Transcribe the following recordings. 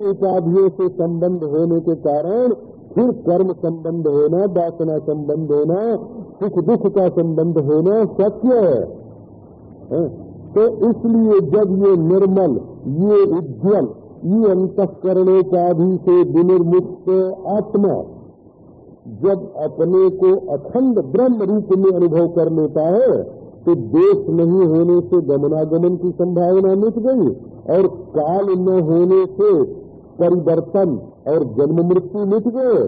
उपाधियों से संबंध होने के कारण फिर कर्म संबंध होना वासना संबंध होना सुख दुख का संबंध होना सत्य है, है? तो इसलिए जब ये निर्मल ये उज्जवल ये अंतकरणोपाधि से विनिर्मुक्त आत्मा जब अपने को अखंड ब्रह्म रूप में अनुभव कर लेता है तो देश नहीं होने से गमनागमन की संभावना मिट गई और काल न होने से परिवर्तन और जन्म मृत्यु मिट गए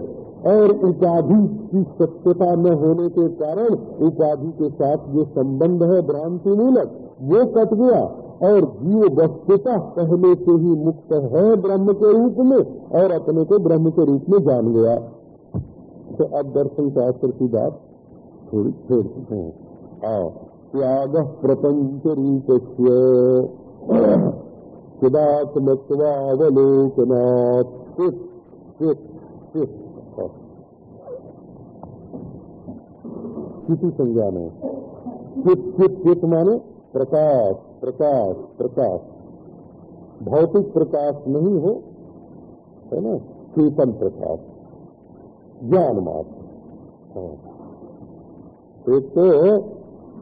और उपाधि की सत्यता न होने के कारण उपाधि के साथ जो संबंध है भ्रांति मूलक। वो कट गया और जीव वस्तुता पहले से ही मुक्त है ब्रह्म के रूप में और अपने को ब्रह्म के रूप में जान गया। तो अब दर्शन शास्त्र की बात थोड़ी छोड़ते हैं। त्याग प्रपंच रूप चित चित किसी संज्ञान है चित चित चित माने प्रकाश प्रकाश प्रकाश भौतिक प्रकाश नहीं हो है ना चेतन प्रकाश ज्ञान मात्र। एक तो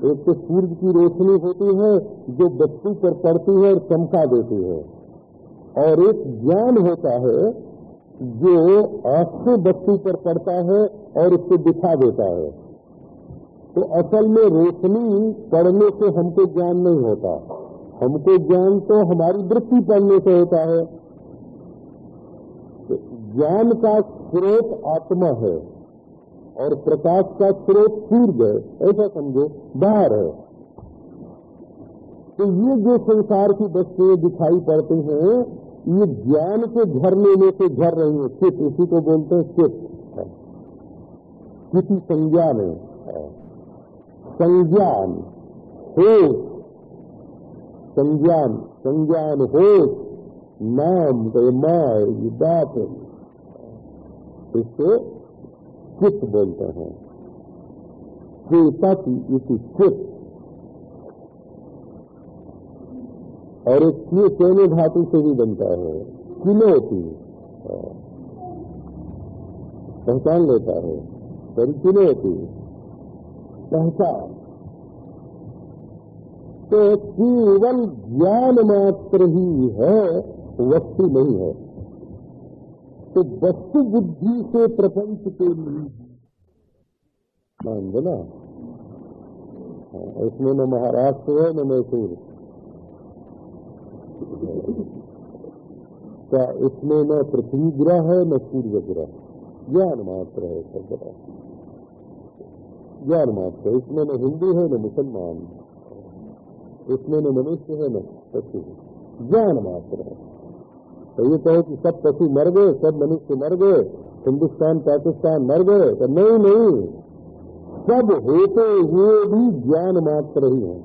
एक तो सूर्य की रोशनी होती है, जो वस्तु पर पड़ती है और चमका देती है। और एक ज्ञान होता है, जो आँख से वस्तु पर पड़ता है और उसको दिखा देता है। तो असल में रोशनी पड़ने से हमको ज्ञान नहीं होता। हमको ज्ञान तो हमारी वृत्ति पड़ने से होता है। तो ज्ञान का स्रोत आत्मा है। और प्रकाश का स्रोत सूर्य है, ऐसा समझो, बाहर है। तो ये जो संसार की वस्तुएँ दिखाई पड़ती हैं, ये ज्ञान के झरने में से झर रही है। चित इसी को बोलते हैं चित किसी संज्ञान है। संज्ञान होश संज्ञान संज्ञान होश नाम माय, ये बात इसको चित बोलते हैं। चेतति इसी चित और एक किए सोने धातु से भी बनता है। किलोती पहचान लेता है। पर किलोती पहचान। तो केवल ज्ञान मात्र ही है, वस्तु नहीं है। तो वस्तु बुद्धि से प्रपंच के लिए मान ना? इसमें न महाराष्ट्र है, न मैसूर। क्या इसमें न पृथ्वी ग्रह है, न सूर्य ग्रह? ज्ञान मात्र है, सब ग्रह ज्ञान मात्र है। इसमें न हिंदू है, न मुसलमान। इसमें न मनुष्य है, न पशु ज्ञान मात्र है। तो ये कहो कि सब पशु मर गए, सब मनुष्य मर गए, हिंदुस्तान, पाकिस्तान मर गए तो नहीं नहीं। सब होते हुए भी ज्ञान मात्र ही है।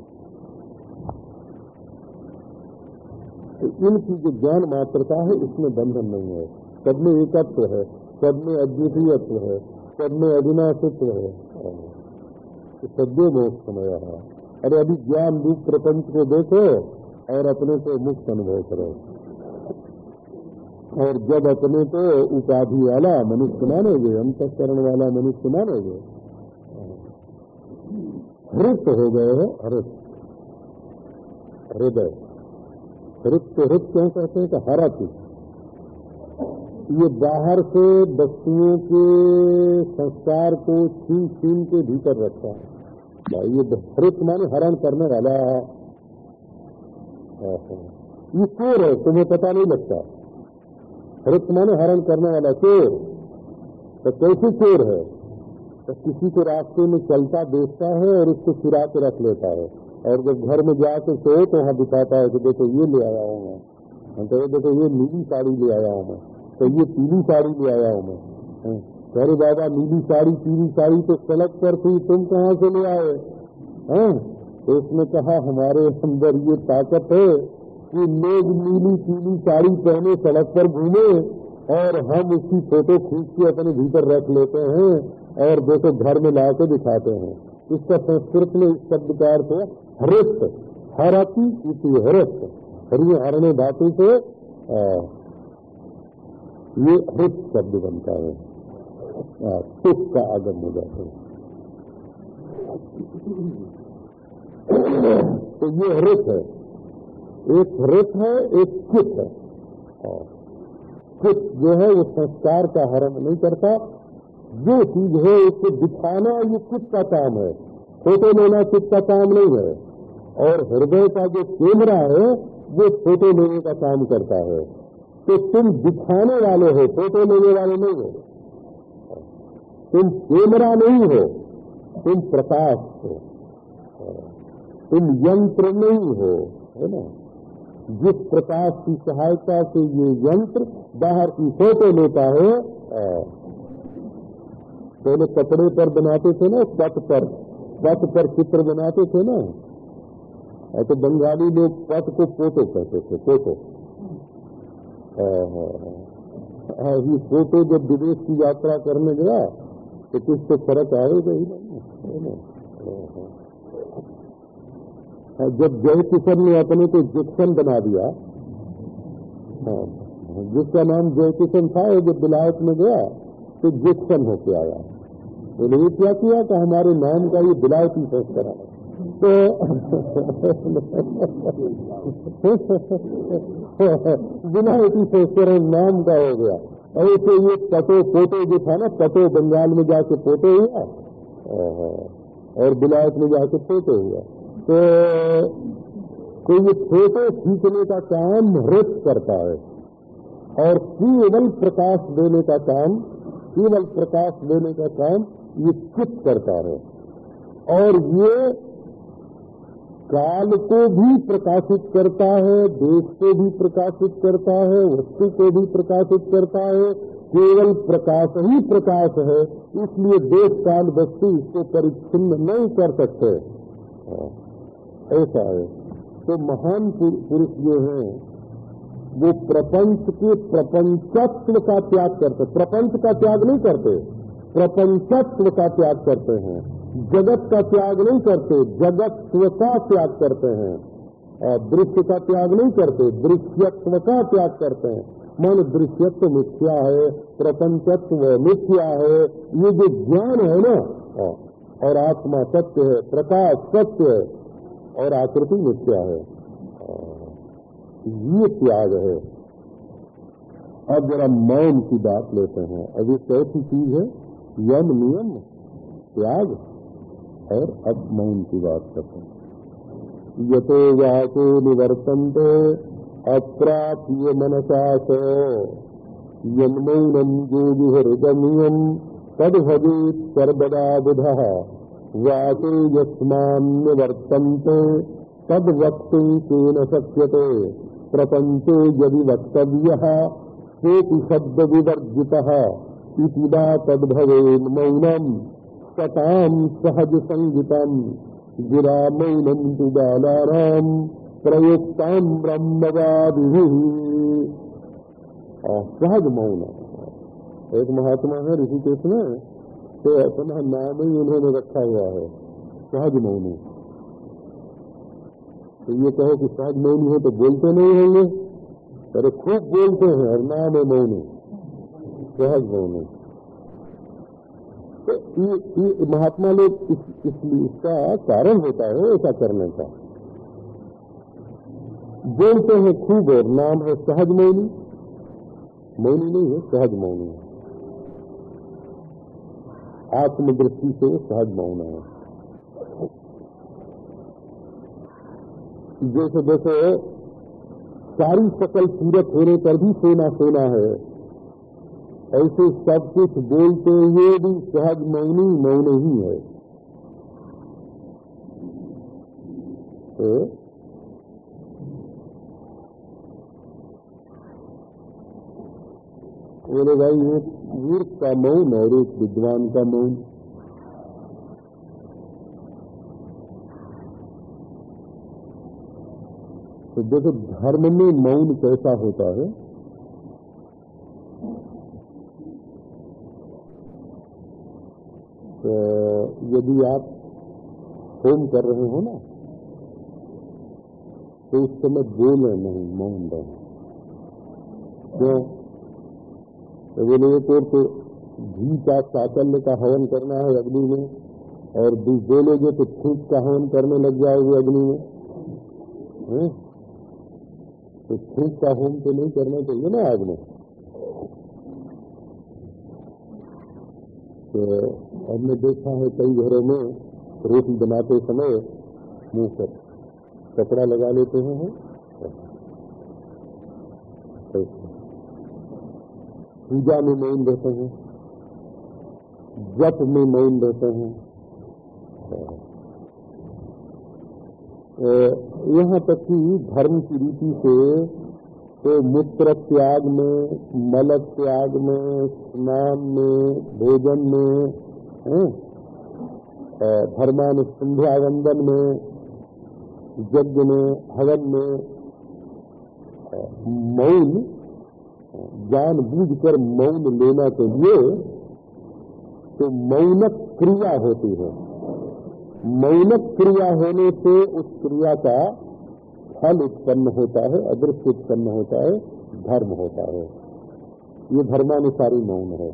तो इनकी जो ज्ञान मात्रता है, इसमें बंधन नहीं है। सब में एकत्व है, सब में अद्वितीयत्व है, सब में अविनाशित्व है। सद्य मोक्ष समय है। अरे अभी ज्ञान रूप प्रपंच को देखो और अपने को मुक्त अनुभव करो। और जब अपने को उपाधि वाला मनुष्य मानोगे, अंतकरण वाला मनुष्य मानोगे, हृत हो गए हो हृत। हृदय। हृत हृत क्यों कहते हैं? कि हरत ये बाहर से वस्तुओं के संस्कार को छीन छीन के भीतर रखता है। ये हृत माने हरण करने वाला है। ये चोर है तुम्हें पता नहीं लगता। हृत माने हरण करने वाला चोर तो कैसे चोर है? तो किसी को रास्ते में चलता, देखता है और उसको चुरा के रख लेता है। और जब घर में जाके सोए तो वहाँ दिखाता है कि देखो, ये ले आया हूँ मैं। तो देखो, ये नीली साड़ी ले आया हूँ मैं। तो ये पीली साड़ी ले आया हूँ मैं। अरे बाबा, नीली साड़ी, पीली साड़ी तो सड़क पर थी, तुम कहाँ से ले आए? हैं तो उसने कहा, हमारे अंदर ये ताकत है। कि लोग नीली, पीली साड़ी पहने सड़क पर घूमे और हम उसकी फ़ोटो खींच के अपने भीतर रख लेते हैं और देखो घर में ला के दिखाते हैं। इसका संस्कृत में इस शब्द का अर्थ है हरित हरती हरित हरि हरणे धातु से ये हृत शब्द बनता है। सुख का आगम हो जाता है। तो ये हृत है। एक हृत है, एक चित है। चित जो है, वो संस्कार का हरण नहीं करता। जो चीज़ है, उसको दिखाना, ये चित्त का काम है। फ़ोटो लेना चित्त का काम नहीं है। और हृदय का जो कैमरा है, वो फ़ोटो लेने का काम करता है। तो तुम दिखाने वाले हो, फ़ोटो लेने वाले नहीं हो। तुम कैमरा नहीं हो, तुम प्रकाश हो। तुम यंत्र नहीं हो, है ना? जिस प्रकाश की सहायता से ये यंत्र बाहर की फ़ोटो लेता है पहले तो कपड़े पर बनाते थे ना, पट पर पट पर चित्र बनाते थे ना। तो बंगाली लोग पट को पोटो कहते थे पोटो ये फ़ोटो जब विदेश की यात्रा करने गया तो कुछ तो फ़र्क आएगा ही नहीं जब जय किशन ने अपने को जिक्सन बना दिया जिसका नाम जय किशन था जब विलायत में गया तो जिक्सन होके आया। उन्होंने क्या किया कि हमारे नाम का ये विलायती संस्कार है तो सोचते रहे नाम का हो गया। और इसे ये पटो पोटो जो था ना, पटो बंगाल में जाके पोटो हुआ, और बिलायत में जाके फ़ोटो हुआ। तो तो ये फ़ोटो खींचने का काम हृत करता है और केवल प्रकाश देने का काम, केवल प्रकाश देने का काम ये चित करता है। और ये काल को भी प्रकाशित करता है, देश को भी प्रकाशित करता है, वस्तु को भी प्रकाशित करता है, केवल प्रकाश ही प्रकाश है, इसलिए देश काल वस्तु इसको परिच्छिन्न नहीं कर सकते। ऐसा है। तो महान पुरुष जो है, वो प्रपंच के प्रपंचत्व का त्याग करते। प्रपंच का त्याग नहीं करते। प्रपंचत्व का त्याग करते हैं। जगत का त्याग नहीं करते। जगत का त्याग करते हैं। और दृश्य का त्याग नहीं करते। दृश्यत्व का त्याग करते हैं। मन दृश्यत्व मिथ्या है, प्रपंचत्व मिथ्या है, ये जो ज्ञान है ना और आत्मा सत्य है, प्रकाश सत्य है और आकृति मिथ्या है? ये त्याग है। अब जरा मौन की बात लेते हैं। अभी चौथी चीज़ है, यम नियम, त्याग और अब मौन की बात करते हैं। यतो वाको निवर्तनते, अप्राप्य मनसा सो। यन्मौनम जो जुहृदमीयम तद भवेत सर्वदा बुध। वाको यस्मान निवर्तनते तद वक्तु केन शक्यते। प्रपंचो यदि वक्तव्य कोटि शब्द विवर्जित इति तद भवेन मौनम। सताम सहज संगीतम गिरा मौनम तु बालाराम प्रयुक्ताम ब्रह्मवादि सहज मौन एक महात्मा है, ऋषिकेश में। तो अपना नाम ही उन्होंने रखा हुआ है। सहज मौनी। तो ये कहो कि सहज मौनी है तो बोलते नहीं होंगे? अरे खूब बोलते हैं और नाम है मौनी। सहज मौनी। तो ये, ये महात्मा लोग इस, इसलिए इसका कारण होता है ऐसा करने का। बोलते हैं खूब और नाम है सहज मौनी। मौनी नहीं है सहज मौनी है। आत्मदृष्टि से सहज मौन है। जैसे जैसे सारी सकल सूरत होने पर भी सोना सोना है, ऐसे सब कुछ बोलते हुए भी सहज मौनी मौन ही है। तो बोले, भाई एक मूर्ख का मौन और एक विद्वान का मौन। तो देखो धर्म में मौन कैसा होता है तो यदि आप होम कर रहे हो ना तो उस समय बोले नहीं, मौन रहे। क्यों? तो बोले एक और तो घी का चाचल्य का हवन करना है अग्नि में, और बोलोगे तो फूक का हवन करने लग जाओगे अग्नि में है? तो फूक का होम तो नहीं करना चाहिए ना आग में तो हमने देखा है कई घरों में रोटी बनाते समय मुँह पर कपड़ा लगा लेते हैं है? पूजा में मौन रहते हैं, जप में मौन रहते हैं। यहाँ तक कि धर्म की रीति से तो मूत्र त्याग में, मल त्याग में, स्नान में, भोजन में धर्मान संध्या वंदन में, यज्ञ में, हवन में मौन जान बूझ कर मौन लेना चाहिए तो मौनक क्रिया होती है। मौनक क्रिया होने से उस क्रिया का फल उत्पन्न होता है, अदृश्य उत्पन्न होता है, धर्म होता है। ये धर्मानुसारी मौन है।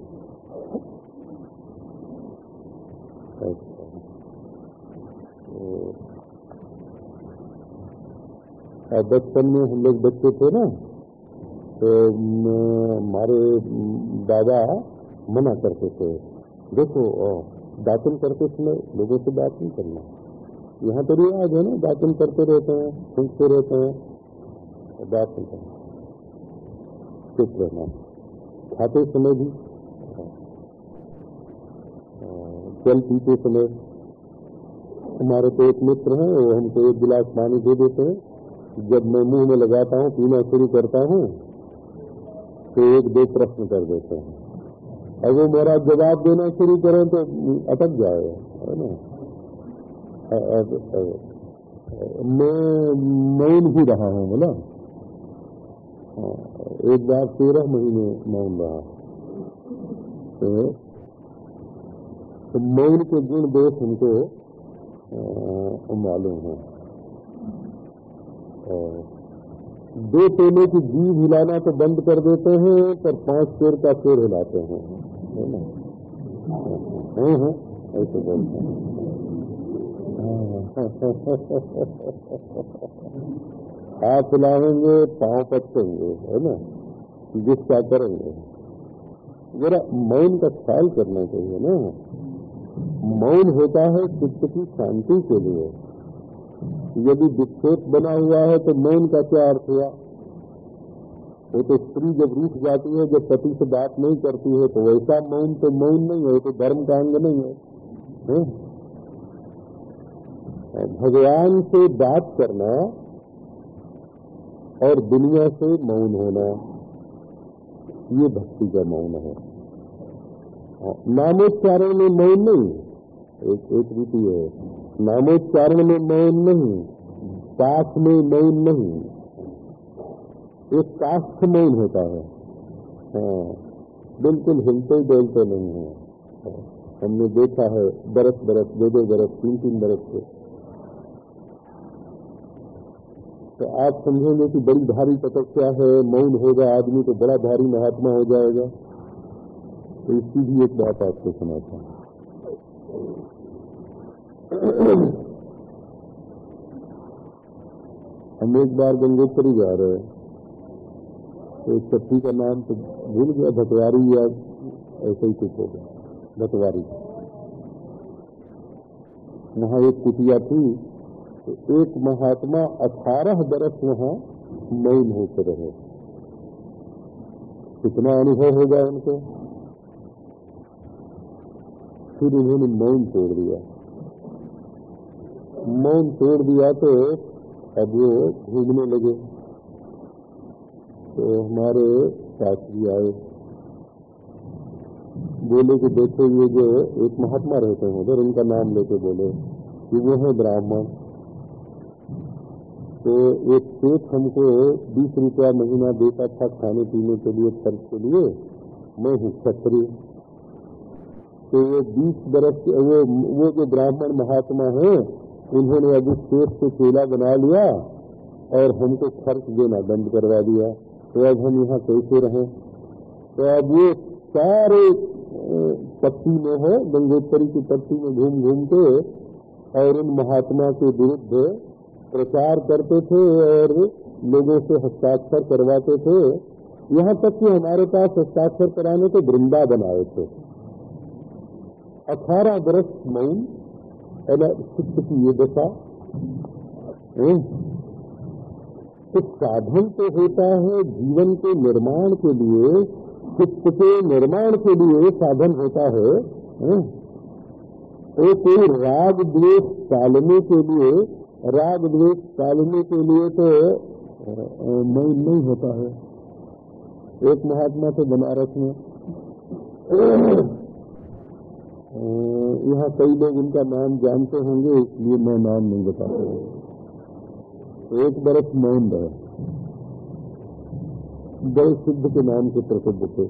बचपन में हम लोग बच्चे थे ना? हमारे दादा मना करते थे। देखो दातन करते समय लोगों से बात नहीं करना। यहाँ तो रिवाज है ना दातन करते रहते हैं फूकते रहते हैं बात नहीं करना। चुप रहना। खाते समय भी। जल पीते समय। हमारे तो एक मित्र हैं, वो हमको एक गिलास पानी दे देते हैं। जब मैं मुँह में लगाता हूँ, पीना शुरू करता हूँ तो एक दो प्रश्न कर देते हैं। अब वो मेरा जवाब देना शुरू करें तो अटक जाए है ना? मैं मौन ही रहा हूँ बोला। एक बार तेरह महीने मौन रहा। तो, तो मौन के गुण दोष हमको मालूम है। दो तोले की जीव हिलाना तो बंद कर देते हैं, पर पाँच पेड़ का पेड़ हिलाते हैं। है ना? ऐसे बोलते हैं। हाथ हिलाएँगे, पाँव पटकेंगे है ना? गुस्सा करेंगे? जरा मौन का ख्याल करना चाहिए ना। मौन होता है चित्त की शांति के लिए। यदि विक्षेप बना हुआ है तो मौन का क्या अर्थ हुआ? वो तो स्त्री जब रूठ जाती है जब पति से बात नहीं करती है तो वैसा मौन तो मौन नहीं है तो धर्म का अंग नहीं है, है? भगवान से बात करना और दुनिया से मौन होना ये भक्ति का मौन है। नामोच्चारण में मौन नहीं एक एक रीति है। नामोच्चारण में मौन नहीं काश में मौन नहीं। एक काष्ठ मौन होता है। हाँ बिल्कुल हिलते डोलते नहीं है। हमने देखा है बरस बरस, दो दो बरस, तीन तीन बरस से। तो आप समझेंगे कि बड़ी भारी तपस्या है, मौन होगा, आदमी तो बड़ा भारी महात्मा हो जाएगा। तो इसकी भी एक बात आपको सुनाता हम एक बार गंगोत्री जा रहे तो एक का नाम तो भूल गया, भटवारी या ऐसे ही कुछ हो गया भटवारी। वहाँ एक कुटिया थी तो एक महात्मा अठारह बरस वहाँ मौन होकर रहे। कितना अनुभव होगा उनको? फिर उन्होंने मौन तोड़ दिया। मौन तोड़ दिया तो अब वो घूमने लगे। तो हमारे शास्त्री आए। बोले कि देखो, ये जो एक महात्मा रहते हैं, उधर उनका नाम लेके बोले कि वो है ब्राह्मण। तो एक सेठ हमको बीस रुपया महीना देता था खाने पीने के लिए खर्च के लिए। मैं हूँ क्षत्रिय। तो वो बीस बरस वो वो जो ब्राह्मण महात्मा है उस सेठ से चेला बना लिया और हमको खर्च देना बंद करवा दिया। तो अब हम यहाँ कैसे रहे? तो अब वो सारे पट्टी में है गंगोत्तरी की पट्टी में घूम घूम के और उन महात्मा के विरुद्ध प्रचार करते थे और लोगों से हस्ताक्षर करवाते थे। यहाँ तक कि हमारे पास हस्ताक्षर कराने को वृंदा बनाए थे। अठारह वर्ष मौन शिष्ट की ये दशा तो साधन तो होता है जीवन के निर्माण के लिए चित्त के निर्माण के लिए साधन होता है। तो कोई राग द्वेष टालने के लिए, राग द्वेष टालने के लिए तो नहीं नहीं होता है। एक महात्मा थे बनारस में। यहाँ कई लोग उनका नाम जानते होंगे, इसलिए मैं नाम नहीं बताता एक बरस मौन रहे। बड़े सिद्ध के नाम से प्रसिद्ध थे।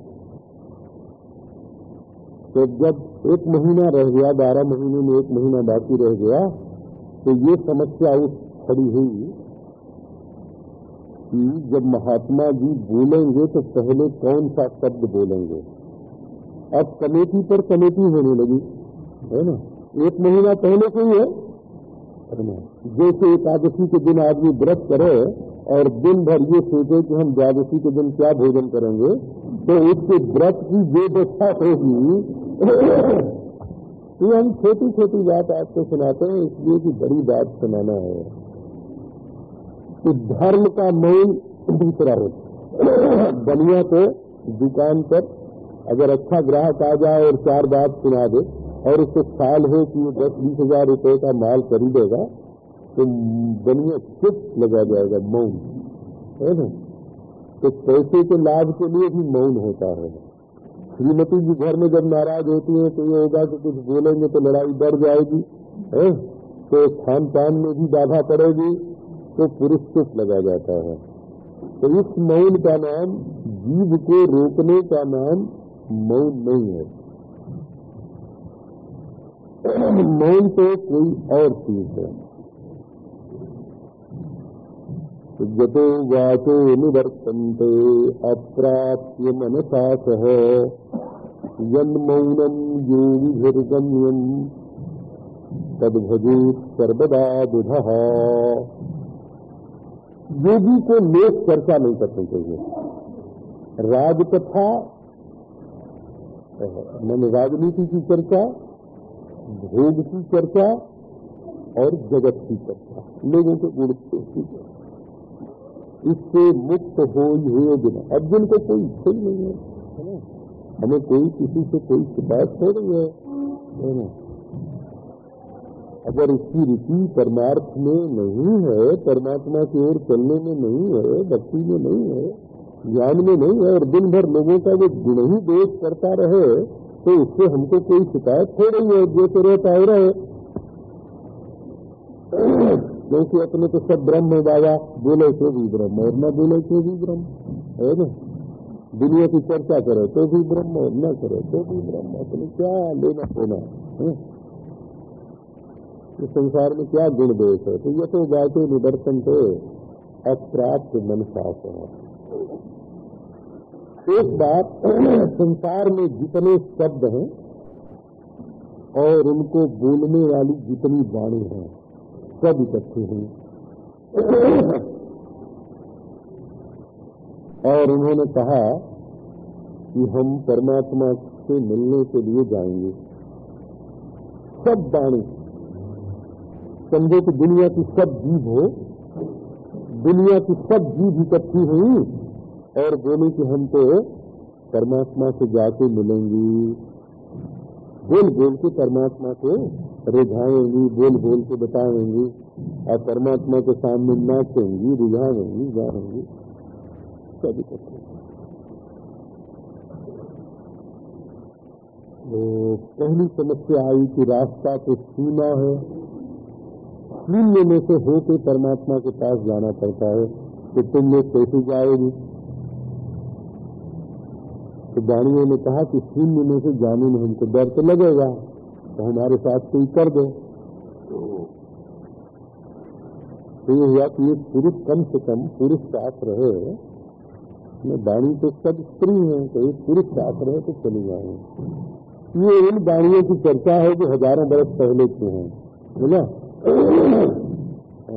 तो जब एक महीना रह गया, बारह महीने में एक महीना बाकी रह गया तो ये समस्या उस खड़ी हुई कि जब महात्मा जी बोलेंगे तो पहले कौन सा शब्द बोलेंगे? अब कमेटी पर कमेटी होने लगी, है ना? एक महीना पहले से ही है। जैसे एकादशी के दिन आदमी व्रत करे और दिन भर ये सोचे कि हम द्वादशी के दिन क्या भोजन करेंगे तो उसके व्रत की जो होगी ये हम छोटी छोटी बात आपको सुनाते हैं, इसलिए कि बड़ी बात सुनाना है। कि धर्म का मौन दूसरा हो। बनिया को दुकान पर अगर अच्छा ग्राहक आ जाए और चार बात सुना दे और उसको ख्याल हो कि वो दस बीस हज़ार रुपए का माल खरीदेगा तो बनिया चुप लगा जाएगा, मौन। है ना? तो पैसे के लाभ के लिए भी मौन होता है। श्रीमती जी घर में जब नाराज़ होती है तो ये होगा कि कुछ बोलेंगे तो लड़ाई बढ़ जाएगी, है? तो खान पान में भी बाधा पड़ेगी तो पुरुष चुप लगा जाता है। तो इस मौन का नाम, जीव को रोकने का नाम मौन नहीं है। मौन तो कोई और चीज़ है। जतो वाचो निवर्तन्ते, अप्राप्य मनसा सह, यन्मौनम योगिभिर्गम्यम तदभजे सर्वदा बुध। योगी को लोक चर्चा नहीं करनी चाहिए। राजकथा मैंने राजनीति की चर्चा, भोग की चर्चा और जगत की चर्चा, लोगों के गुण की इससे मुक्त हो हुए दिन। अर्जुन को कोई इच्छा ही नहीं है हमें कोई किसी से कोई शिकायत हो रही है अगर इसकी रुचि परमार्थ में नहीं है, परमात्मा की ओर चलने में नहीं है, भक्ति में नहीं है ज्ञान में नहीं है और दिन भर लोगों का वो गुण ही दोष करता रहे तो उससे हमको कोई शिकायत हो रही है जैसे रहता हो रहे। क्योंकि अपने तो सब ब्रह्म है बाबा, बोले तो भी ब्रह्म और न बोले तो भी ब्रह्म, है ना? दुनिया की चर्चा करो तो भी ब्रह्म न करे तो भी ब्रह्म, अपने क्या लेना देना इस संसार में क्या गुण दोष है? तो ये तो बातें निदर्शन थे अप्राप्त मन साफ़ है। एक बात संसार में जितने शब्द हैं और उनको बोलने वाली जितनी वाणी है, सब इकट्ठे हैं। और उन्होंने कहा कि हम परमात्मा से मिलने के लिए जाएँगे। सब वाणी, समझो कि दुनिया की सब जीव हो, दुनिया की सब जीव इकट्ठी हुई। और बोले कि हम तो परमात्मा से जाके मिलेंगी। बोल बोल के परमात्मा को रिझाएँगी, बोल बोल के बताएँगी। और परमात्मा के सामने नाचेंगी, रिझाएँगी जाएँगी सब इकट्ठे तो पहली समस्या आई कि रास्ता तो सीमा है। शून्य में से होके परमात्मा के पास जाना पड़ता है कि तुम लोग कैसे जाओगी तो दानियों ने कहा कि शून्य में से जाने में हमको डर तो लगेगा तो हमारे साथ कोई कर दो। तो ये हुआ कि एक पुरुष कम से कम पुरुष साथ रहे वाणी तो सब स्त्री है तो एक पुरुष साथ रहे तो चली जाए। ये उन वाणियों की चर्चा है जो हज़ारों बरस पहले की हैं बोला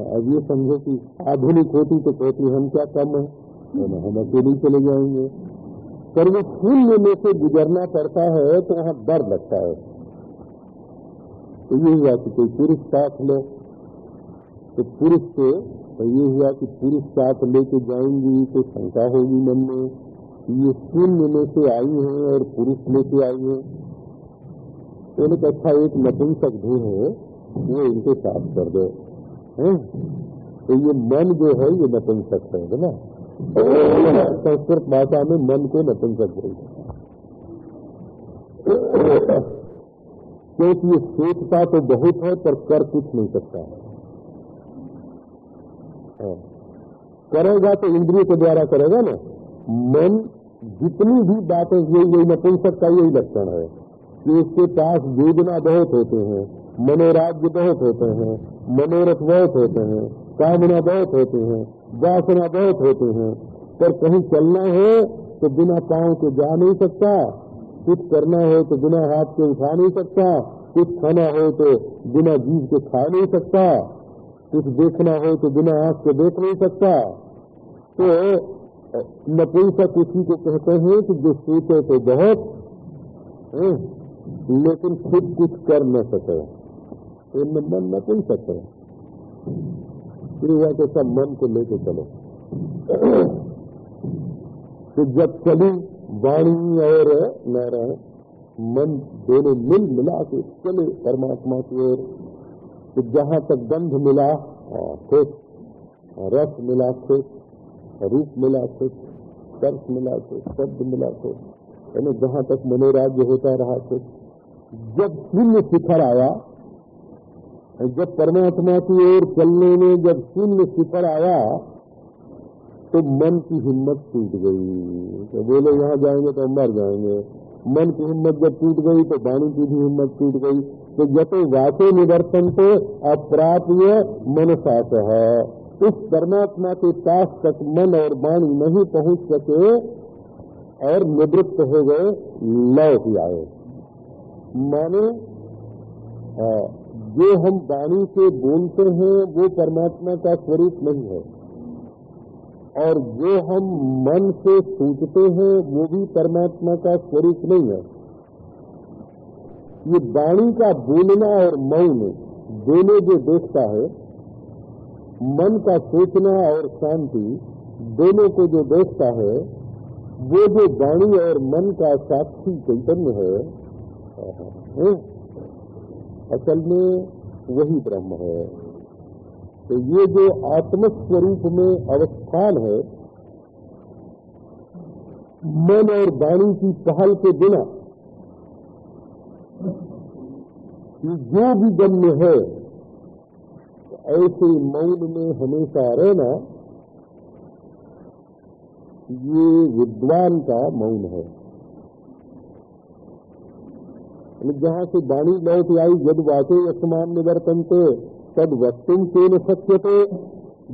अब ये समझो कि आधुनिक होती तो कहती, हम क्या कम है? हम अकेले चले जाएँगे। पर वो शून्य में से गुजरना पड़ता है तो वहाँ डर लगता है। तो ये हुआ कि कोई पुरुष साथ ले तो पुरुष से तो ये हुआ कि पुरुष साथ लेके जाएँगी तो शंका होगी मन में ये शून्य में से आई है और पुरुष लेके आई है। तो एक अच्छा एक नपुंसक भी है, वो इनके साथ कर दो। है? तो ये मन जो है, ये नपुंसक है ना? संस्कृत भाषा में मन को नपुंसक बोलते क्योंकि ये सोचता तो बहुत है, पर कर कुछ नहीं सकता। है। हाँ। करेगा तो इंद्रिय के द्वारा करेगा ना। मन जितनी भी बातें यही यही नपुंसक का यही लक्षण है। कि उसके पास वेदना बहुत होते हैं मनोराज्य बहुत होते हैं, मनोरथ बहुत होते हैं, कामना बहुत होते हैं वासना बहुत होते हैं। पर कहीं चलना हो तो बिना पाँव के जा नहीं सकता। कुछ करना हो तो बिना हाथ के उठा नहीं सकता। कुछ खाना हो तो बिना जीव के खा नहीं सकता। कुछ देखना हो तो बिना आँख के देख नहीं सकता। तो नपुंसक उसी को कहते हैं कि जो सोचे तो बहुत लेकिन खुद कुछ कर न सके। तो मन नपुंसक है फिर हुआ कि सब मन को लेके चलो। तो जब चली वाणी और नारायण मन दोनों मिल मिला के चले परमात्मा की ओर तो जहाँ तक गंध मिला खुश रस मिला खुश रूप मिला खुश स्पर्श मिला खुश शब्द मिला खुश यानी जहाँ तक मनोराज्य होता रहा खुश जब शून्य शिखर आया जब परमात्मा की ओर चलने में जब शून्य शिखर आया तो मन की हिम्मत टूट गई। तो बोले, यहाँ जाएँगे तो मर जाएँगे। मन की हिम्मत जब टूट गई तो वाणी की भी हिम्मत टूट गई। तो जब वाचे निवर्तन से अप्राप्य मन सात है। उस परमात्मा के पास तक मन और वाणी नहीं पहुँच सके और निवृत्त हो गए, लौट आए। माने जो हम वाणी से बोलते हैं वो परमात्मा का स्वरूप नहीं है। और जो हम मन से सोचते हैं वो भी परमात्मा का स्वरूप नहीं है। ये वाणी का बोलना और मौन दोनों जो देखता है मन का सोचना और शांति दोनों को जो देखता है वो जो वाणी और मन का साक्षी चैतन्य है, है। असल में वही ब्रह्म है। तो ये जो आत्मस्वरूप में अवस्थान है, मन और वाणी की पहल के बिना जो भी गम्य है, ऐसे मौन में हमेशा रहना, ये विद्वान का मौन है। जहाँ से वाणी लौट आई जब वाचे असमान निवर्तनते तद वस्तु के न शक्यते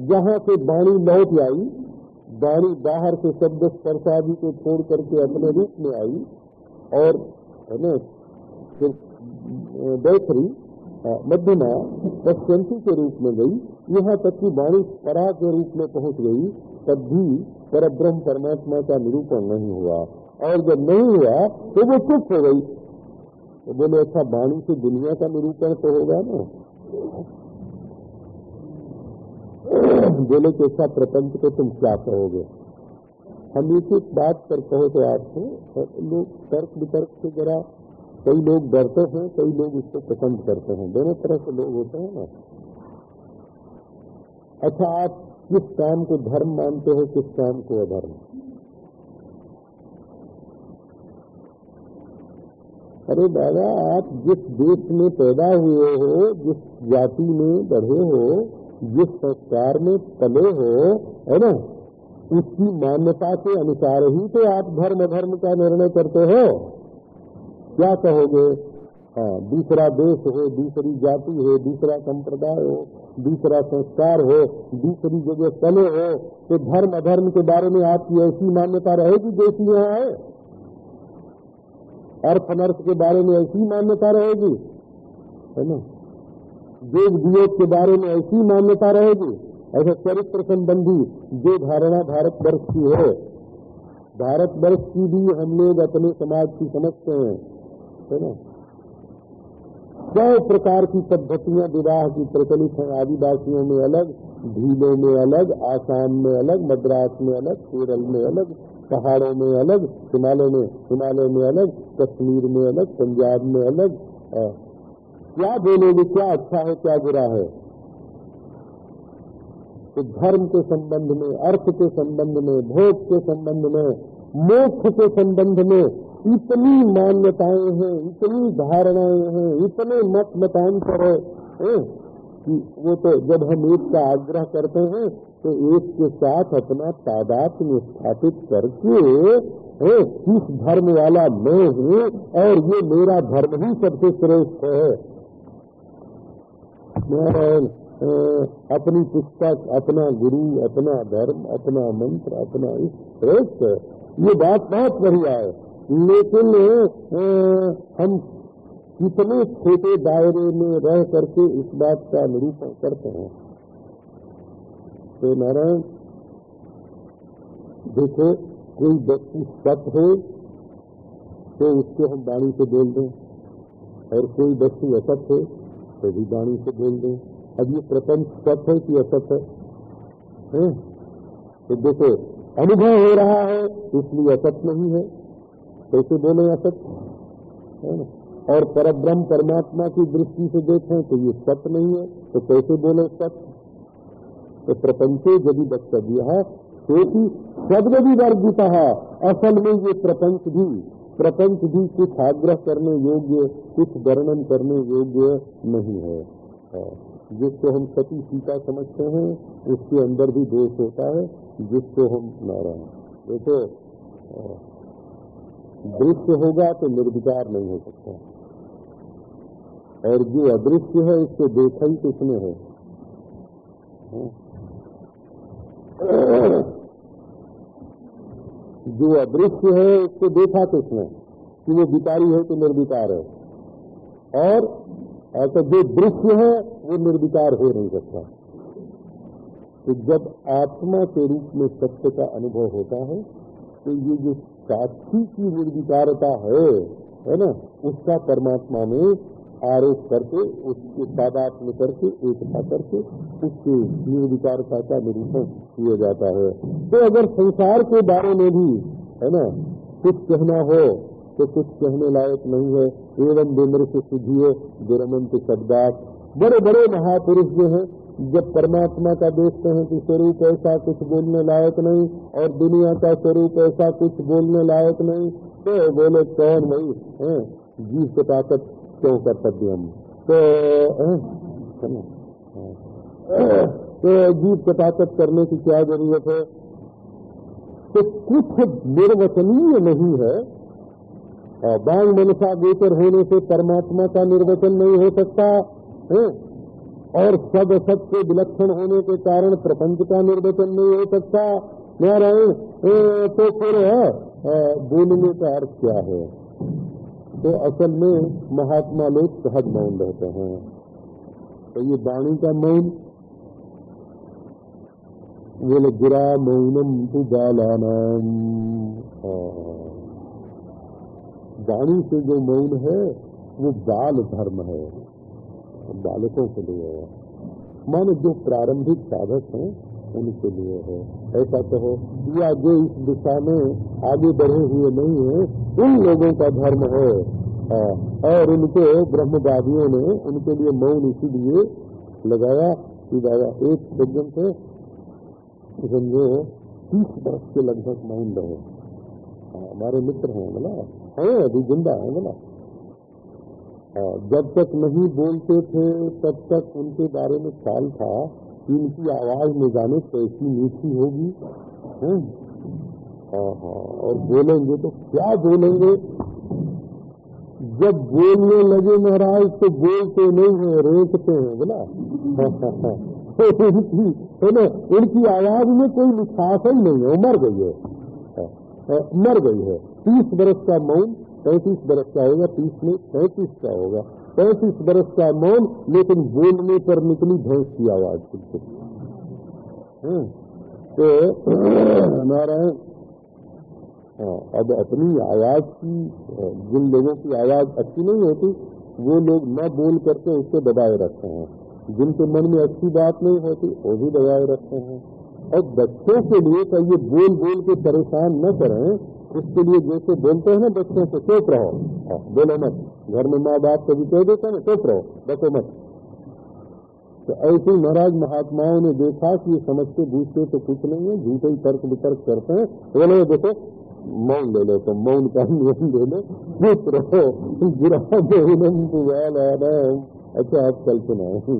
जहाँ से वाणी लौट आई वाणी बाहर से शब्द स्पर्शादि को छोड़ करके अपने रूप में आई, और है बैथरी मध्यमा पश्चंती के रूप में गई, यहाँ तक की वाणी परा के रूप में पहुँच गई, तब भी पर ब्रह्म परमात्मा का निरूपण नहीं हुआ, और जब नहीं हुआ तो वो चुप हो गई। तो बोले अच्छा वाणी से दुनिया का निरूपण तो होगा ना? बोले कि ऐसा प्रपंच को तुम क्या कहोगे? हम एक एक बात पर तो आपको लोग तर्क वितर्क से जरा, कई लोग डरते हैं, कई लोग इसको पसंद करते हैं। दोनों तरह के लोग होते हैं ना। अच्छा आप किस काम को धर्म मानते हो, किस काम को अधर्म? अरे दादा आप जिस देश में पैदा हुए हो, जिस जाति में बढ़े हो, जिस संस्कार में पले हो, है ना? उसकी मान्यता के अनुसार ही तो आप धर्म धर्म का निर्णय करते हो। क्या कहोगे? हाँ दूसरा देश हो, दूसरी जाति हो, दूसरा संप्रदाय हो, दूसरा संस्कार हो, दूसरी जगह चले हो तो धर्म अधर्म के बारे में आपकी ऐसी मान्यता रहेगी जैसी यहाँ है? अर्थ अनर्थ के बारे में ऐसी मान्यता रहेगी? है ना? योग वियोग के बारे में ऐसी मान्यता रहेगी? ऐसा चरित्र संबंधी जो धारणा भारतवर्ष की है। भारतवर्ष की भी हम लोग अपने समाज की समझते हैं। है ना? सौ प्रकार की पद्धतियाँ, विवाह की प्रचलित हैं, आदिवासियों में अलग, ढीलों में अलग, आसाम में अलग, मद्रास में अलग, केरल में अलग। पहाड़ों में अलग हिमालय में हिमालय में अलग कश्मीर में अलग पंजाब में अलग आ, क्या बोलोगे क्या अच्छा है क्या बुरा है? तो धर्म के संबंध में अर्थ के संबंध में भोग के संबंध में मोक्ष के संबंध में इतनी मान्यताएँ हैं इतनी धारणाएँ हैं इतने मत मतांतर है? कि वो तो जब हम एक का आग्रह करते हैं तो एक के साथ अपना तादाद में स्थापित करके इस धर्म वाला मैं हूँ और ये मेरा धर्म ही सबसे श्रेष्ठ है। मैं अपनी पुस्तक, अपना गुरु, अपना धर्म, अपना मंत्र, अपना श्रेष्ठ, ये बात बहुत बढ़िया है। लेकिन हम कितने छोटे दायरे में रह करके इस बात का निरूपण करते हैं। तो नारायण देखो कोई व्यक्ति सत हो तो उसको हम वाणी से बोल दें। और कोई वस्तु असत है तो भी वाणी से बोल दें। अब ये प्रपंच सत है कि असत है, है? तो देखो अनुभव हो रहा है इसलिए असत नहीं है। कैसे बोले असत? है? ना और परब्रह्म परमात्मा की दृष्टि से देखें तो ये सत्य नहीं है तो कैसे बोले सत्य तो प्रपंचे यदि वक्तव्य है, क्योंकि शब्द भी वर्जित है। असल में ये प्रपंच भी प्रपंच भी कुछ आग्रह करने योग्य, कुछ वर्णन करने योग्य नहीं है। जिसको हम सती सीता समझते हैं, उसके अंदर भी दोष होता है, जिसको हम नारायण। देखो दृश्य होगा तो निर्विकार नहीं हो सकता। और जो अदृश्य है उसको देखा ही किसने है जो अदृश्य है, उसको देखा किसने कि वो विकारी है तो निर्विकार है। और ऐसा जो दृश्य है, वो निर्विकार हो नहीं सकता। तो जब आत्मा के रूप में सत्य का अनुभव होता है तो ये जो साक्षी की निर्विकारता है है ना, उसका परमात्मा में आरोप करके, उसके तादात में करके एकता करके, उसके जीव निर्विकारता का निरूपण किया जाता है? तो अगर संसार के बारे में भी, है ना, कुछ कहना हो तो कुछ कहने लायक नहीं है। एवं विमृश सुझिए दुरमंत शब्दात बड़े बड़े महापुरुष जो हैं, जब परमात्मा का देखते हैं कि स्वरूप ऐसा कुछ बोलने लायक नहीं, और दुनिया का स्वरूप ऐसा कुछ बोलने लायक नहीं तो बोले कौन नहीं है? जीव से ताकत क्यों कर्तव्य तो तो जीव ताकत करने की क्या ज़रूरत है? तो कुछ निर्वचनीय नहीं है। बांग मनसा गोचर होने से परमात्मा का निर्वचन नहीं हो सकता है और सब सबसे विलक्षण होने के कारण प्रपंच का निर्वचन नहीं हो सकता। नारायण तो फिर है बोलने का अर्थ क्या है? तो असल में महात्मा लोग सहज मौन रहते हैं। तो ये वाणी का मौन बोले गिरा मौनम तु बालानाम वाणी से जो मौन है, वो बाल धर्म है। बालकों के लिए। है मानो जो प्रारंभिक साधक हैं उनके लिए है। ऐसा कहो, या जो इस दिशा में आगे बढ़े हुए नहीं है, उन लोगों का धर्म है। और उनके ब्रह्मवादियों ने उनके लिए मौन इसीलिए लगाया कि दादा एक सज्जन से समझो तीस वर्ष के लगभग मौन रहे। हमारे मित्र हैं, बोला। है, अभी ज़िंदा है, बोला। जब तक नहीं बोलते थे, तब तक उनके बारे में ख्याल था। इनकी आवाज़ में जाने कैसी मीठी होगी हाँ? हाँ और बोलेंगे तो क्या बोलेंगे? जब बोलने लगे महाराज तो बोलते नहीं है रेखते हैं, बोला। इनकी, है ना, इनकी आवाज़ में कोई ही नहीं है मर गई है। मर गई है। तीस बरस का मौन, पैंतीस बरस का होगा, तीस में पैंतीस का होगा। पैंतीस बरस का मौन लेकिन बोलने पर निकली भैंस की आवाज़ कुछ तो नारायण हाँ, अब अपनी आवाज़ की जिन लोगों की आवाज़ अच्छी नहीं होती वो लोग न बोल करके उसको दबाए रखते हैं। जिनके मन में अच्छी बात नहीं होती वो भी दबाए रखते हैं। और बच्चों के लिए तो ये बोल बोल के परेशान न करें उसके लिए जैसे बोलते हैं ना बच्चों से, चुप रहो। बोलो मत। घर में माँ बाप कभी कह देते हैं ना, चुप रहो बसो मत। तो ऐसे महाराज महात्माओं ने देखा कि ये समझते बूझते तो कुछ नहीं है, झूठे ही तर्क वितर्क करते हैं। बोले देखो, मौन ले लो तो मौन का नियम ले लो चुप रहो गिरा अच्छा आप कल सुनाओ।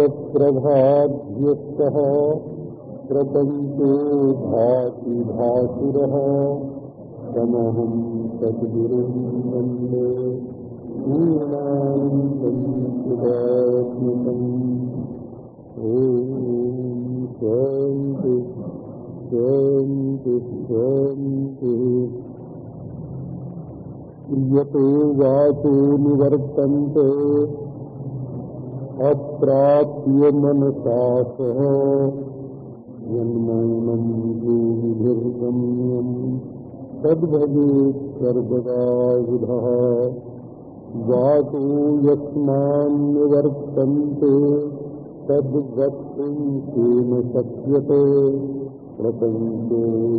यत्पादप्रभाभ्यस्तः प्रपञ्चो भाति भासुरः तमहं सद्गुरुं वंदे ीणान्तम् ॐ वाचो निवर्तन्ते अप्राप्य मनसा सह यन्मौनम् योगिभिर्गम्यम् तद्भवेत् सर्वदा बुधः वाचो यस्मान्निवर्तन्ते तद्वक्तुम् केन शक्यते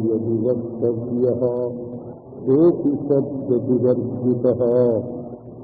यदि वक्तव्यः कोऽपि शब्दविवर्जितः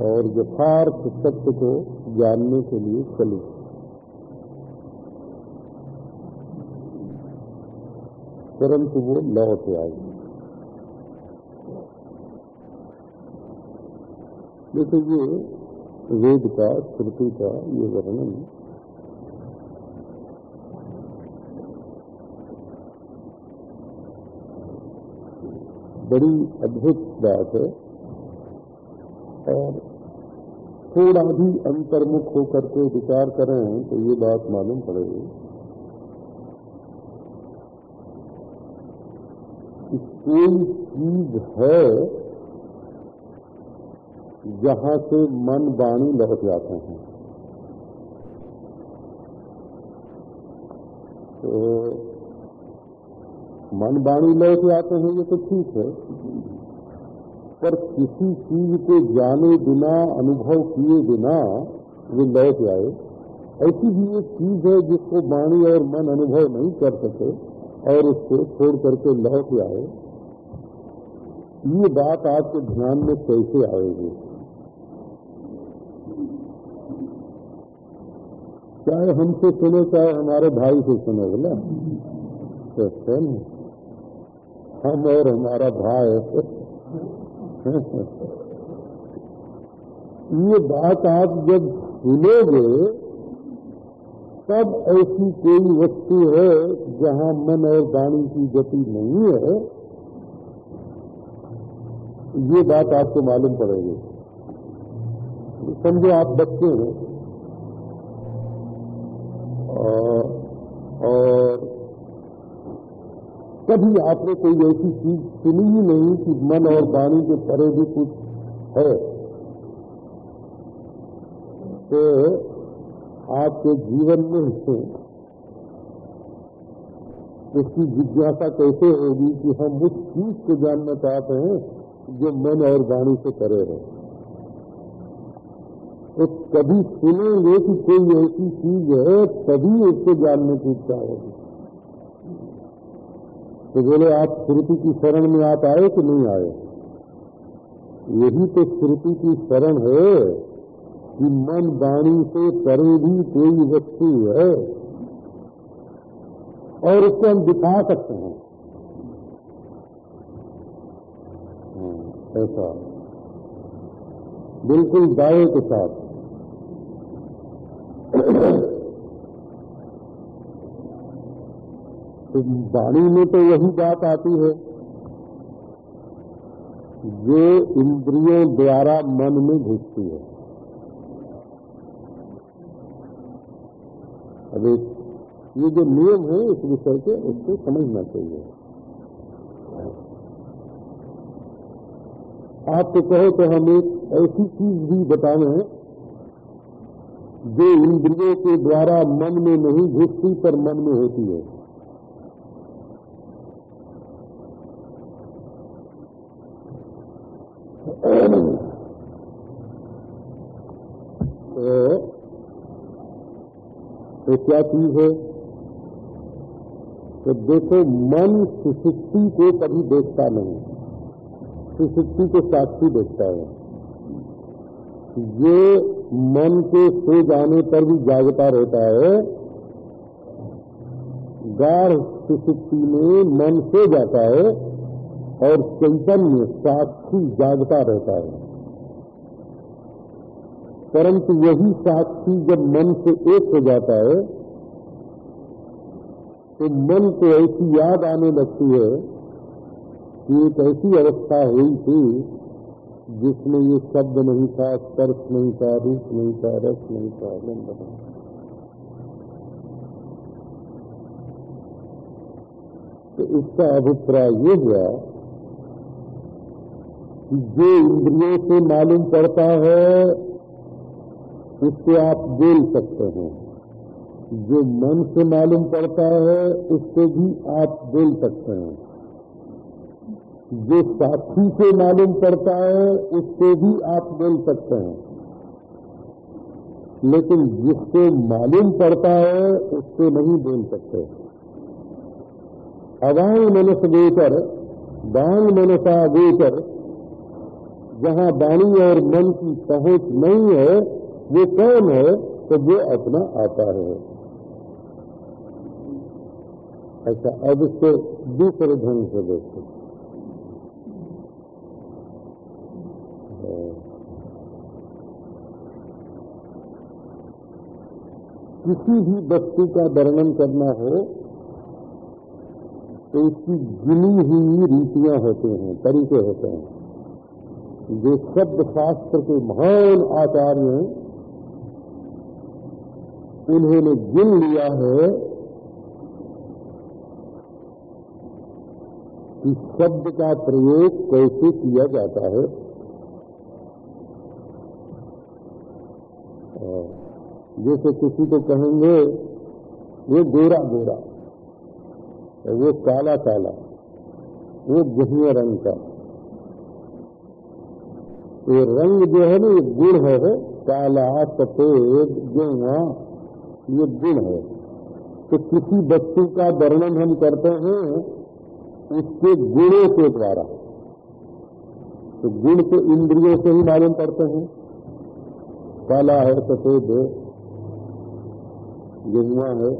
और यथार्थ सत्य को जानने के लिए चले। परंतु वो लौट आए। देखो ये वेद का, श्रुति का ये वर्णन बड़ी अद्भुत बात है। और थोड़ा भी अंतर्मुख होकर के विचार करें तो ये बात मालूम पड़ेगी। कि कोई चीज़ है जहाँ से मन वाणी लौट जाते हैं। तो मन वाणी लौट जाते हैं ये तो ठीक है। पर किसी चीज़ को जाने बिना, अनुभव किए बिना वो लौट जाए ऐसी भी एक चीज़ है जिसको वाणी और मन अनुभव नहीं कर सके और उसको छोड़ करके लौट आए। ये बात आपके ध्यान में कैसे आएगी? चाहे हमसे सुने चाहे हमारे भाई से सुने, बोला? तो हम और हमारा भाई ये बात आप जब सुनोगे तब ऐसी कोई वस्तु है जहाँ मन और वाणी की गति नहीं है। ये बात आपको मालूम पड़ेगी। समझो आप बच्चे हैं और कभी आपने कोई ऐसी चीज़ सुनी ही नहीं कि मन और वाणी के परे भी कुछ है। तो आपके जीवन में उसकी जिज्ञासा कैसे होगी कि हम उस चीज़ को जानना चाहते हैं जो मन और वाणी से परे है? तो कभी सुनेंगे कि कोई ऐसी चीज़ है, तभी उसको जानने की इच्छा होगी। तो बोले आप श्रुति की शरण में आप आए कि नहीं आए? यही तो श्रुति की शरण है कि मन वाणी से परे भी कोई वस्तु है और उसको हम दिखा सकते हैं। हाँ, ऐसा। बिल्कुल दावे के साथ। तो वाणी में तो वही बात आती है। जो इंद्रियों द्वारा मन में घुसती है। अब ये जो नियम है इस विषय के, उसको समझना चाहिए। आप तो कहो तो हम एक ऐसी चीज़ भी बताएँ जो इंद्रियों के द्वारा मन में नहीं घुसती पर मन में होती है। तो क्या चीज़ है? तो देखो, मन सुसुप्ति को कभी देखता नहीं। सुसुप्ति को साक्षी देखता है। ये मन के सो जाने पर भी जागता रहता है। गाढ़ सुसुप्ति में मन सो जाता है और चैतन्य साक्षी जागता रहता है। परंतु यही साक्षी जब मन से एक हो जाता है तो मन को ऐसी याद आने लगती है कि एक ऐसी अवस्था हुई थी जिसमें ये शब्द नहीं था, स्पर्श नहीं था, रूप नहीं था, रस नहीं था गंध नहीं तो इसका अभिप्राय ये हुआ कि जो इंद्रियों से मालूम पड़ता है उससे आप बोल सकते हैं। जो मन से मालूम पड़ता है, उससे भी आप बोल सकते हैं। जो साथी से मालूम पड़ता है, उससे भी आप बोल सकते हैं। लेकिन जिससे मालूम पड़ता है, उससे नहीं बोल सकते। अवांग मनुष्य गोचर बांग मनसा गोचर जहाँ वाणी और मन की पहुँच नहीं है वो कौन है तो वो अपना आता है। अच्छा अब इसको दूसरे ढंग से देखो। किसी भी वस्तु का वर्णन करना हो तो इसकी गिनी हुई रीतियाँ होते हैं, तरीके होते हैं। जो शब्द शास्त्र के महान आचार्य हैं उन्होंने गिन लिया है कि शब्द का प्रयोग कैसे किया जाता है। जैसे किसी को कहेंगे वो गोरा गोरा। वो काला काला। वो गहिया रंग का। ये रंग जो है ना, ये गुड़ है, काला, सफ़ेद गेवा ये गुण है। तो किसी वस्तु का वर्णन हम करते हैं, उसके गुणों के द्वारा। तो गुण तो इंद्रियों से ही मालूम करते हैं। काला है, सफ़ेद है गेहुआ है,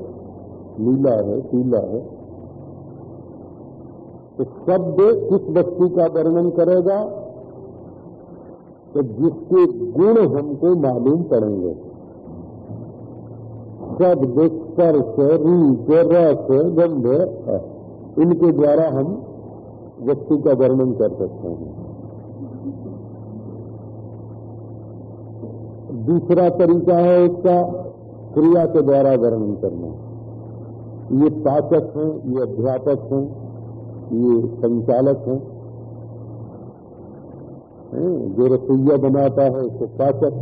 नीला है, पीला है। तो शब्द किस वस्तु का वर्णन करेगा? तो जिसके गुण हमको मालूम पड़ेंगे। शब्द स्पर्श रूप रस गंध इनके द्वारा हम वस्तु का वर्णन कर सकते हैं। दूसरा तरीका है इसका क्रिया के द्वारा वर्णन करना। ये पाचक हैं, ये अध्यापक हैं, ये संचालक हैं, जो रसोईया बनाता है, उसको पाचक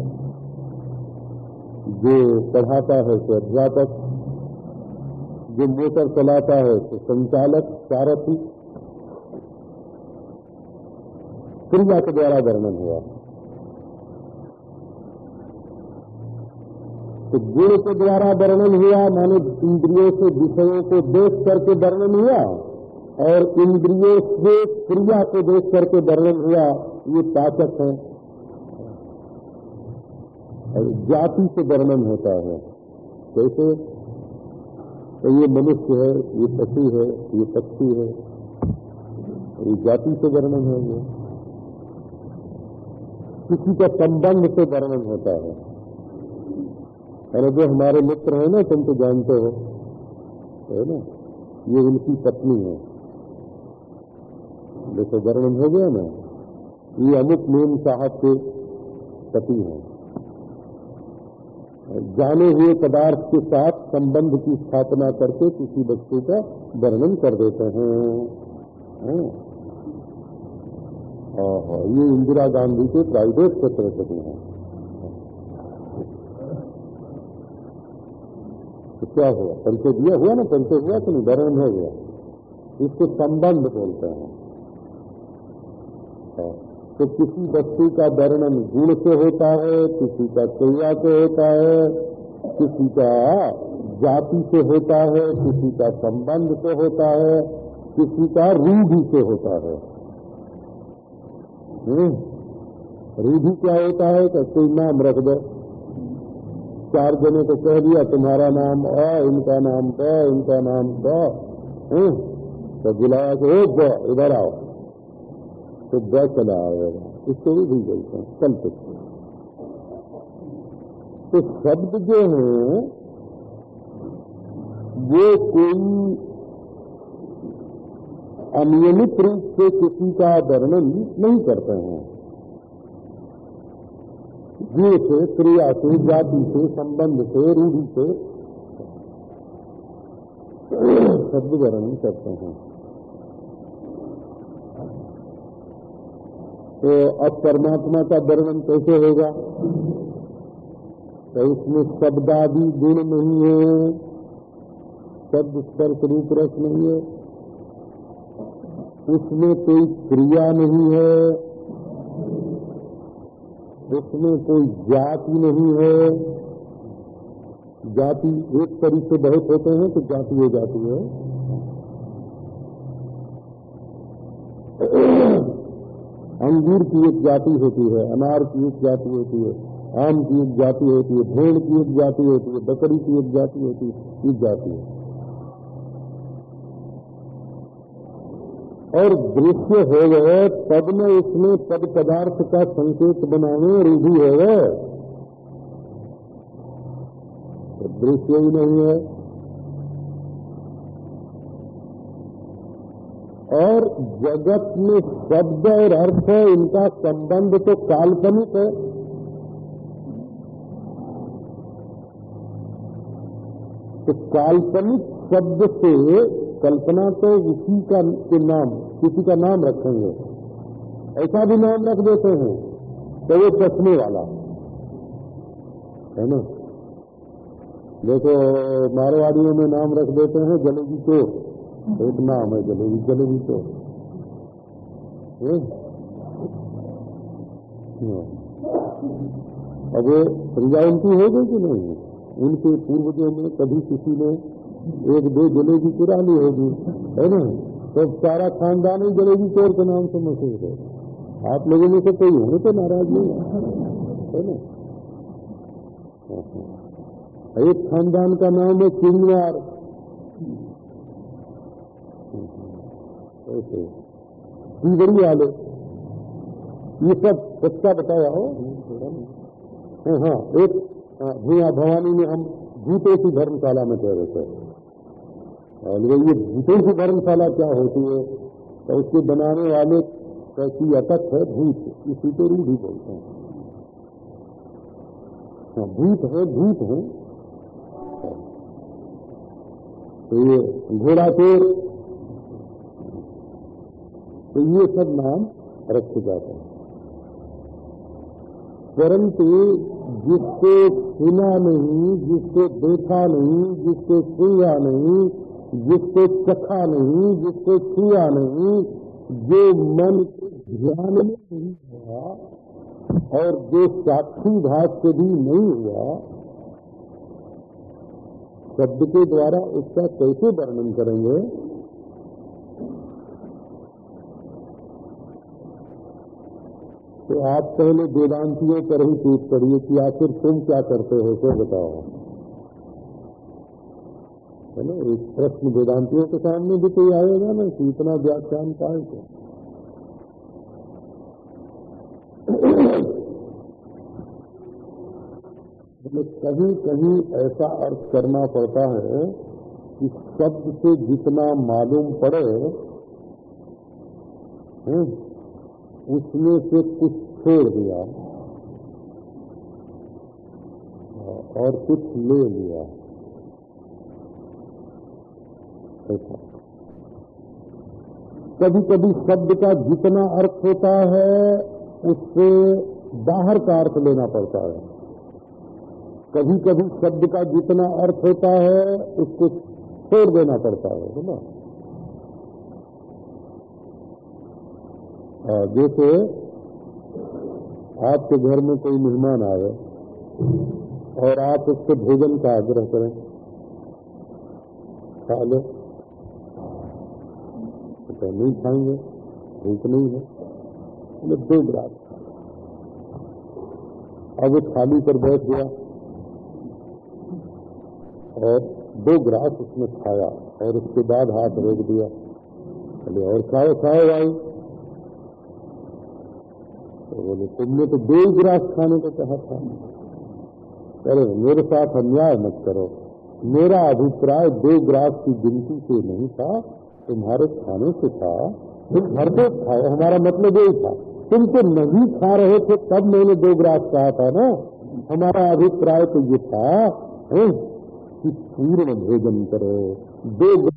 जो पढ़ाता है उसको अध्यापक, जो मोटर चलाता है तो संचालक, सारथी। क्रिया के द्वारा वर्णन हुआ। तो गुण के द्वारा वर्णन हुआ, माने इंद्रियों से विषयों को देख करके वर्णन हुआ, और इंद्रियों से क्रिया को देख करके वर्णन हुआ, ये पाचक है। जाति से वर्णन होता है। कैसे? तो ये मनुष्य है, ये पशु है, ये पक्षी है ये जाति से वर्णन है ये। किसी का संबंध से वर्णन होता है। अरे जो हमारे मित्र हैं ना, तुम तो जानते हो, है ना? ये उनकी पत्नी है। जैसे वर्णन हो गया ना। ये अमुक मेम साहब के पति हैं। जाने हुए पदार्थ के साथ संबंध की स्थापना करके किसी वस्तु का वर्णन कर देते हैं। ये इंदिरा गांधी के प्राइवेट सेक्रेटरी हैं। तो क्या हुआ? परिचय दिया हुआ ना? परिचय हुआ तो नहीं? वर्णन हो गया। इसको संबंध बोलते हैं। तो किसी वस्तु का वर्णन गुण से होता है, किसी का क्रिया से होता है, किसी का जाति से होता है, किसी का संबंध से होता है, किसी का रूढ़ी से होता है। रूढ़ी क्या होता है? कि कोई नाम रख दो। चार जने को कह दिया, तुम्हारा नाम अ, इनका नाम ब, इनका नाम ब। तो बुलाया कि इधर आओ। तो ब चला आएगा इसको भी भी बोलते हैं कल्पित तो शब्द जो है, वो कोई अनियमित रूप से किसी का वर्णन नहीं करते हैं। जीव से क्रिया से, जाति से, संबंध से, रूढ़ी से, शब्द वर्णन करते हैं। तो अब परमात्मा का वर्णन कैसे होगा? तो उसमें शब्दादि गुण नहीं है, शब्द स्पर्श रूप रस नहीं है। उसमें कोई क्रिया नहीं है, उसमें कोई जाति नहीं है। जाति एक तरीके से बहुत होते हैं तो जाति हो जाती है। अंगूर की एक जाति होती है, अनार की एक जाति होती है, आम की एक जाति होती है, भेड़ की एक जाति होती है, बकरी की एक जाति होती है एक जाति है। और दृश्य हो गए, तब में उसमें पद पदार्थ का संकेत बनाने रूढ़ी हो गए। दृश्य ही नहीं है। और जगत में शब्द और अर्थ है, इनका संबंध तो काल्पनिक है। तो काल्पनिक शब्द से कल्पना तो उसी का, के नाम, किसी का नाम रखेंगे। ऐसा भी नाम रख देते हैं तो वो चश्मे वाला। है ना? देखो, मारवाड़ियों में नाम रख देते हैं, जलेबी चोर। एक नाम है जलेबी जलेबी चोर अब वो रिजाइंटी हो गई कि नहीं? उनके पूर्वजों में कभी किसी ने एक दो जलेबी चुरा ली होगी, है ना? तो सारा खानदान ही जलेबी चोर के नाम से मशहूर है। आप लोगों में से कोई होने तो नाराज़ नहीं है ना? एक खानदान का नाम है चिंगार ऐसे सीगड़ी वाले ये सब सच्चा बताया हो? हाँ एक भूया भवानी में हम भूतों की धर्मशाला में कह रहे थे। और ये भूतों की धर्मशाला क्या होती है? तो उसके बनाने वाले कैसी अटक है? भूत। इसी को रूढ़ी बोलते हैं। हाँ भूत है भूत है। तो ये घोड़ा चोर तो ये सब नाम रखे जाते हैं। परंतु जिसको सुना नहीं, जिसको देखा नहीं, जिसको सुना नहीं, जिसको चखा नहीं, जिसको छुआ नहीं, जो मन के ध्यान में नहीं हुआ और जो साक्षी भाव से भी नहीं हुआ, शब्द के द्वारा उसका कैसे वर्णन करेंगे? तो आप पहले वेदांतियों पर ही टूट करिए कि आखिर तुम क्या करते हो तो बताओ। है ना? एक प्रश्न वेदांतियों के सामने भी कोई आएगा ना, कि इतना व्याख्यान का है क्या कहीं कहीं ऐसा अर्थ करना पड़ता है कि शब्द से जितना मालूम पड़े उसमें से कुछ छोड़ दिया और कुछ ले लिया। ऐसा। कभी कभी शब्द का जितना अर्थ होता है, उससे बाहर का अर्थ लेना पड़ता है। कभी कभी शब्द का जितना अर्थ होता है, उसको छोड़ देना पड़ता है ना? जैसे आपके घर में कोई मेहमान आए और आप उसके भोजन का आग्रह करें। खा लो। तो नहीं खाएँगे, भूख नहीं है। दो गिलास अब वो थाली पर बैठ गया और दो ग्रास उसने खाया और उसके बाद हाथ रोक दिया। बोले और खाओ खाओ भाई। तो बोले, तुमने तो दो गिलास खाने को कहा था। अरे, मेरे साथ अन्याय मत करो। मेरा अभिप्राय दो ग्रास की गिनती से नहीं था, तुम्हारे खाने से था। तुम घर पे खाओ हमारा मतलब यही था। तुम तो नहीं खा रहे थे, तब मैंने दो ग्रास कहा था ना। हमारा अभिप्राय तो ये था कि पूर्ण भोजन करो, दो